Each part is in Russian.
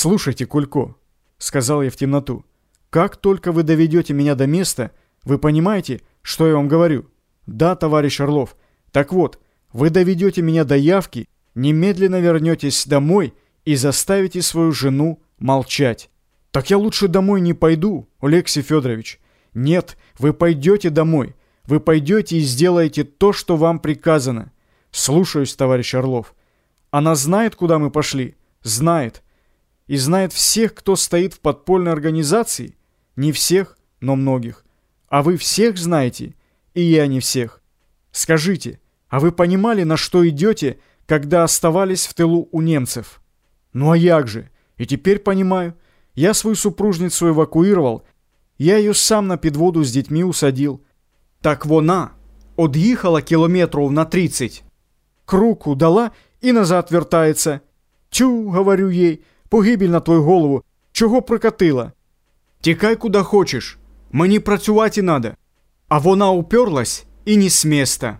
«Слушайте, Кулько», — сказал я в темноту, — «как только вы доведете меня до места, вы понимаете, что я вам говорю?» «Да, товарищ Орлов. Так вот, вы доведете меня до явки, немедленно вернетесь домой и заставите свою жену молчать». «Так я лучше домой не пойду, Алексей Федорович». «Нет, вы пойдете домой. Вы пойдете и сделаете то, что вам приказано». «Слушаюсь, товарищ Орлов». «Она знает, куда мы пошли?» «Знает» и знает всех, кто стоит в подпольной организации? Не всех, но многих. А вы всех знаете, и я не всех. Скажите, а вы понимали, на что идете, когда оставались в тылу у немцев? Ну а як же? И теперь понимаю. Я свою супружницу эвакуировал. Я ее сам на подводу с детьми усадил. Так вона одъїхала километров на 30. Круг дала и назад вертается. Тю, говорю ей, Погибель на твою голову. Чого прикатила? Тікай куди хочеш. Мені працювати надо. А вона уперлась і не з міста.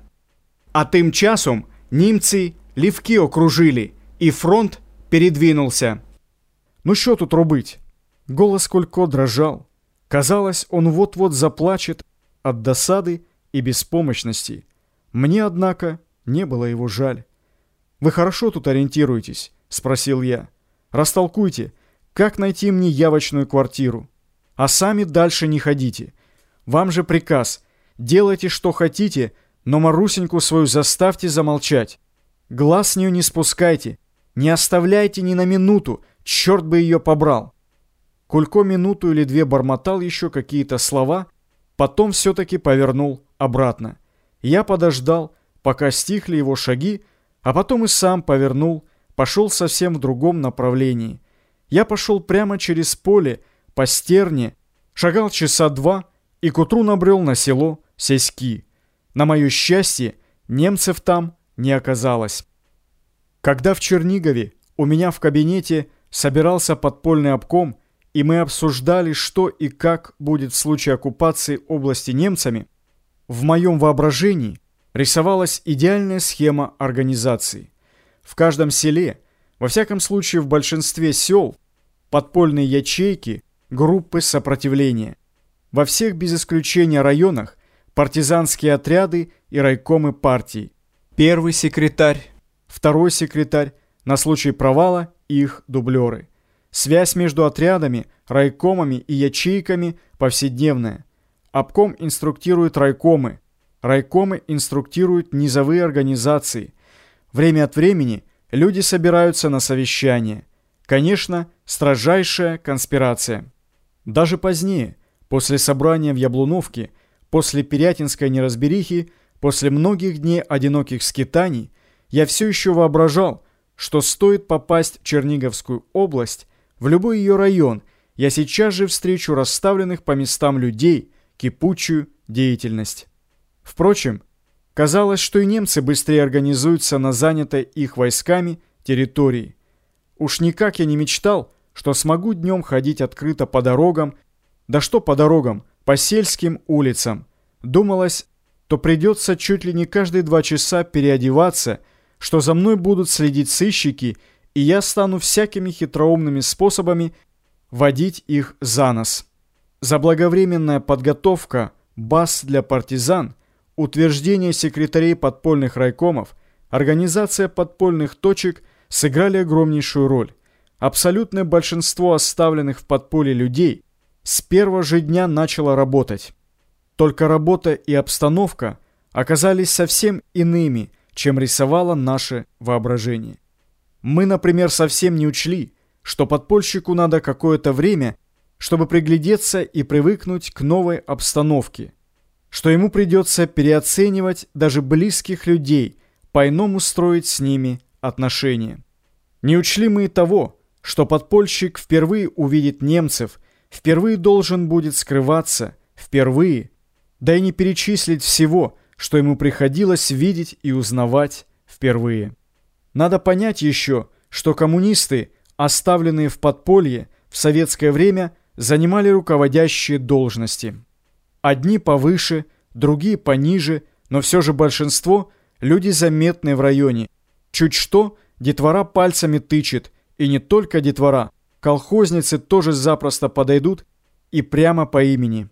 А тим часом німці лівки окружили, і фронт передвинулся. Ну що тут робить? Голос Колько дрожал. Казалось, он вот-вот заплачет от досады и беспомощности. Мне, однако, не было его жаль. «Вы хорошо тут ориентируетесь?» — спросил я. Растолкуйте, как найти мне явочную квартиру. А сами дальше не ходите. Вам же приказ. Делайте, что хотите, но Марусеньку свою заставьте замолчать. Глаз с нее не спускайте. Не оставляйте ни на минуту. Черт бы ее побрал. Кулько минуту или две бормотал еще какие-то слова, потом все-таки повернул обратно. Я подождал, пока стихли его шаги, а потом и сам повернул, пошел совсем в другом направлении. Я пошел прямо через поле, по стерне, шагал часа два и к утру набрел на село Сеськи. На мое счастье, немцев там не оказалось. Когда в Чернигове у меня в кабинете собирался подпольный обком, и мы обсуждали, что и как будет в случае оккупации области немцами, в моем воображении рисовалась идеальная схема организации – в каждом селе, во всяком случае в большинстве сел, подпольные ячейки, группы сопротивления. Во всех без исключения районах партизанские отряды и райкомы партий. Первый секретарь, второй секретарь, на случай провала их дублеры. Связь между отрядами, райкомами и ячейками повседневная. Обком инструктирует райкомы. Райкомы инструктируют низовые организации. Время от времени люди собираются на совещание. Конечно, строжайшая конспирация. Даже позднее, после собрания в Яблуновке, после Перятинской неразберихи, после многих дней одиноких скитаний, я все еще воображал, что стоит попасть в Черниговскую область, в любой ее район, я сейчас же встречу расставленных по местам людей, кипучую деятельность. Впрочем, Казалось, что и немцы быстрее организуются на занятой их войсками территории. Уж никак я не мечтал, что смогу днем ходить открыто по дорогам, да что по дорогам, по сельским улицам. Думалось, то придется чуть ли не каждые два часа переодеваться, что за мной будут следить сыщики, и я стану всякими хитроумными способами водить их за нос. Заблаговременная подготовка баз для партизан – утверждение секретарей подпольных райкомов, организация подпольных точек сыграли огромнейшую роль. Абсолютное большинство оставленных в подполье людей с первого же дня начало работать. Только работа и обстановка оказались совсем иными, чем рисовало наше воображение. Мы, например, совсем не учли, что подпольщику надо какое-то время, чтобы приглядеться и привыкнуть к новой обстановке – что ему придется переоценивать даже близких людей, по-иному строить с ними отношения. Не учли мы и того, что подпольщик впервые увидит немцев, впервые должен будет скрываться, впервые, да и не перечислить всего, что ему приходилось видеть и узнавать впервые. Надо понять еще, что коммунисты, оставленные в подполье, в советское время занимали руководящие должности. Одни повыше, другие пониже, но все же большинство – люди заметные в районе. Чуть что, детвора пальцами тычет, и не только детвора. Колхозницы тоже запросто подойдут и прямо по имени.